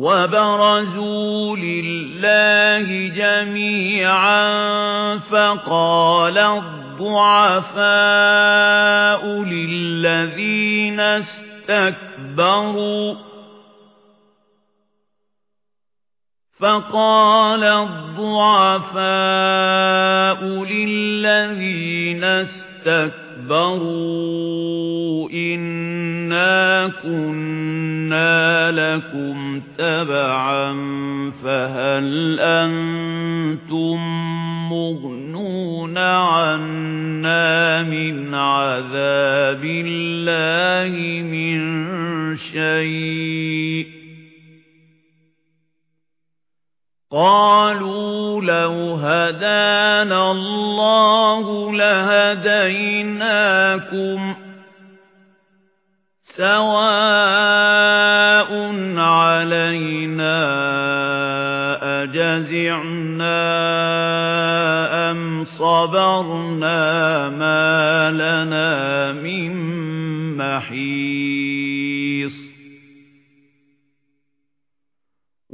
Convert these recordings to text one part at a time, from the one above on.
وَبَرَزُوا لِلَّهِ جَمِيعًا فَقَالَ الضُّعَفَاءُ لِلَّذِينَ اسْتَكْبَرُوا فَقَالَ الضُّعَفَاءُ لِلَّذِينَ اسْتَكْبَرُوا إِنَّا كُنَّا لَكُمْ تَبَعًا فَهَلْ أَنْتُمْ مُغْنُونَ عَنَّا مِنْ عَذَابِ اللَّهِ مِنْ شَيْءٍ قالوا لو هدانا الله لهديناكم سواء علينا أجزعنا أم صبرنا ما لنا من محيص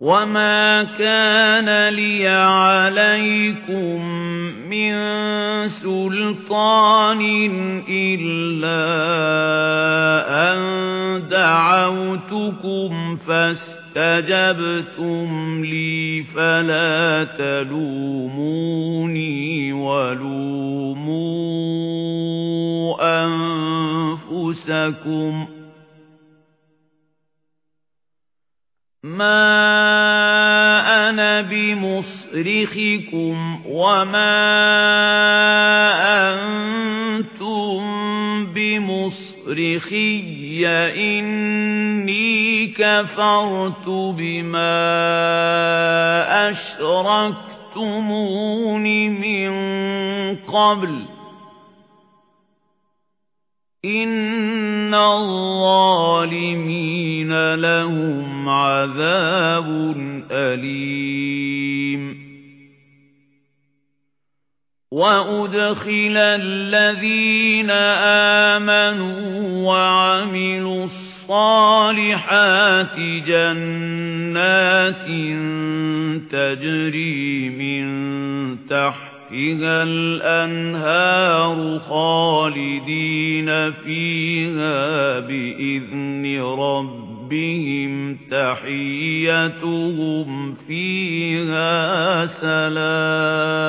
وَمَا كَانَ لِيَ عَلَيْكُمْ مِنْ سُلْطَانٍ إِلَّا أَنْ دَعَوْتُكُمْ فَاسْتَجَبْتُمْ لِي فَلَا تَلُومُونِي وَلُومُوا أَنفُسَكُمْ مَا أَنَا بِمُصْرِخِكُمْ وَمَا أَنْتُمْ بِمُصْرِخِيَّ إِنِّي كَفَرْتُ بِمَا أَشْرَكْتُمُونِ مِنْ قَبْلُ إِنَّ الظَّالِمِينَ لَهُمْ عَذَابٌ أَلِيمٌ وَأُدْخِلَ الَّذِينَ آمَنُوا وَعَمِلُوا الصَّالِحَاتِ جَنَّاتٍ تَجْرِي مِنْ تَحْتِهَا تحتها الأنهار خالدين فيها بإذن ربهم. تحيتهم فيها سلام.